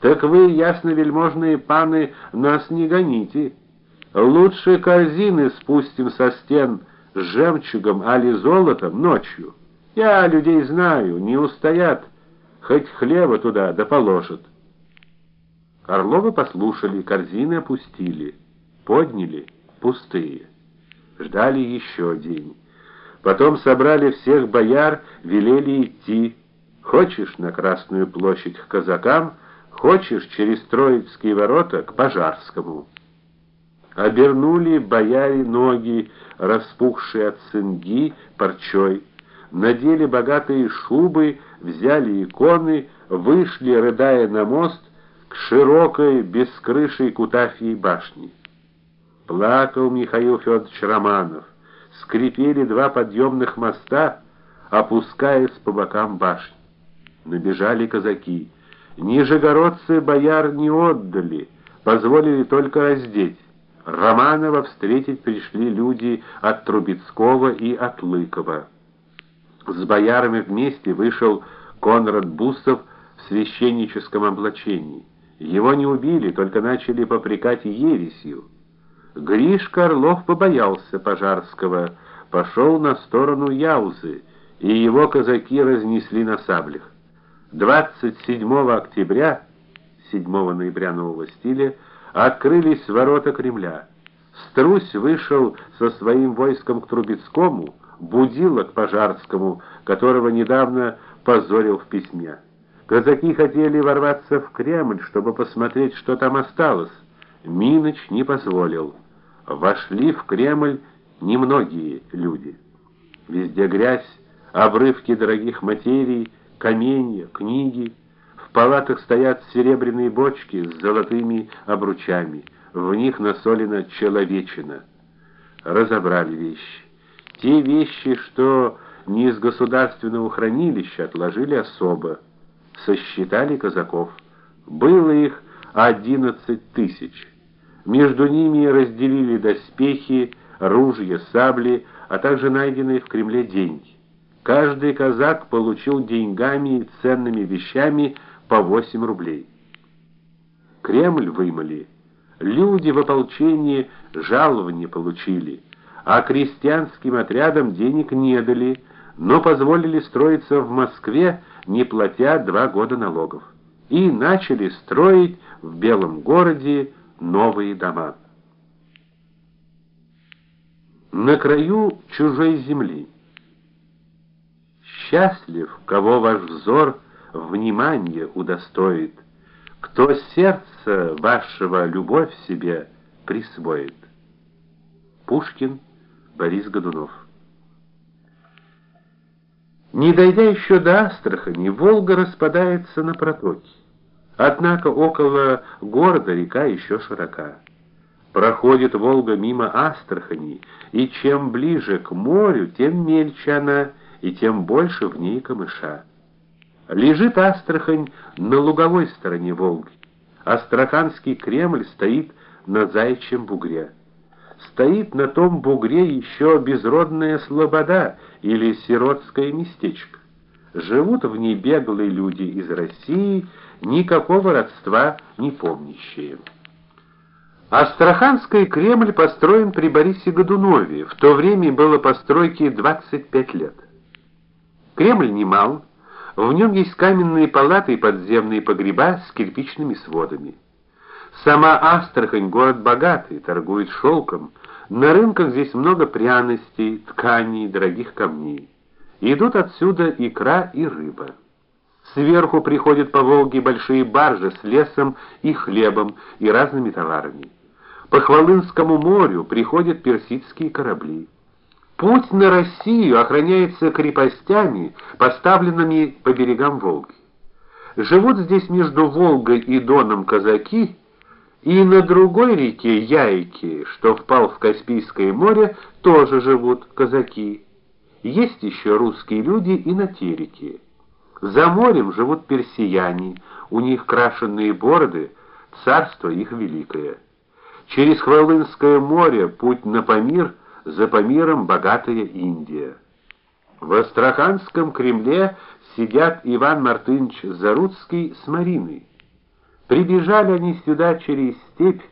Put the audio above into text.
Так вы, ясновельможные паны, нас не гоните. Лучше корзины спустим со стен с жемчугом али золотом ночью. Я людей знаю, не устоят, хоть хлеба туда да положат. Орловы послушали, корзины опустили, подняли пустые. Ждали еще день. Потом собрали всех бояр, велели идти. Хочешь на Красную площадь к казакам, хочешь через Троицкие ворота к Пожарскому. Обернули бояре ноги, распухшие от цинги, парчой, надели богатые шубы, взяли иконы, вышли, рыдая на мост, к широкой, без крыши Кутафьей башне. Плакал Михаил Федорович Романов. Скрипели два подъемных моста, опускаясь по бокам башни. Набежали казаки. Нижегородцы бояр не отдали, позволили только раздеть. Романова встретить пришли люди от Трубецкого и от Лыкова. С боярами вместе вышел Конрад Бусов в священническом облачении. Его не убили, только начали попрекать ересью. Гришка Орлов побоялся Пожарского, пошел на сторону Яузы, и его казаки разнесли на саблях. 27 октября, 7 ноября нового стиля, открылись ворота Кремля. Струсь вышел со своим войском к Трубецкому, Будило к Пожарскому, которого недавно позорил в письме. Казаки хотели ворваться в Кремль, чтобы посмотреть, что там осталось. Миноч не позволил. Вошли в Кремль немногие люди. Везде грязь, обрывки дорогих материй, каменья, книги. В палатах стоят серебряные бочки с золотыми обручами. В них насолена человечина. Разобрали вещи. Те вещи, что не из государственного хранилища, отложили особо. Сосчитали казаков. Было их одиннадцать тысяч. Между ними разделили доспехи, ружья, сабли, а также найденные в Кремле деньги. Каждый казак получил деньгами и ценными вещами по 8 рублей. Кремль вымыли. Люди в ополчении жалования получили а крестьянским отрядам денег не дали, но позволили строиться в Москве, не платя два года налогов. И начали строить в Белом городе новые дома. На краю чужой земли. Счастлив, кого ваш взор внимание удостоит, кто сердце вашего любовь себе присвоит. Пушкин Борис Годунов. Не дойдя еще до Астрахани, Волга распадается на протоки. Однако около города река еще широка. Проходит Волга мимо Астрахани, и чем ближе к морю, тем мельче она, и тем больше в ней камыша. Лежит Астрахань на луговой стороне Волги. Астраханский Кремль стоит на Заячьем бугре стоит на том бугре еще безродная слобода или сиротское местечко. Живут в ней беглые люди из России, никакого родства не помнящие. Астраханский Кремль построен при Борисе Годунове. В то время было постройке 25 лет. Кремль немал, в нем есть каменные палаты и подземные погреба с кирпичными сводами. Сама Астрахань город богатый, торгует шелком. На рынках здесь много пряностей, тканей, дорогих камней. Идут отсюда икра и рыба. Сверху приходят по Волге большие баржи с лесом и хлебом и разными товарами. По Хвалынскому морю приходят персидские корабли. Путь на Россию охраняется крепостями, поставленными по берегам Волги. Живут здесь между Волгой и Доном казаки, и на другой реке Яйки, что впал в Каспийское море, тоже живут казаки. Есть еще русские люди и на Тереке. За морем живут персияне, у них крашенные бороды, царство их великое. Через Хвалынское море путь на Памир, за Памиром богатая Индия. В Астраханском Кремле сидят Иван Мартынович Заруцкий с Мариной. Прибежали они сюда через степь,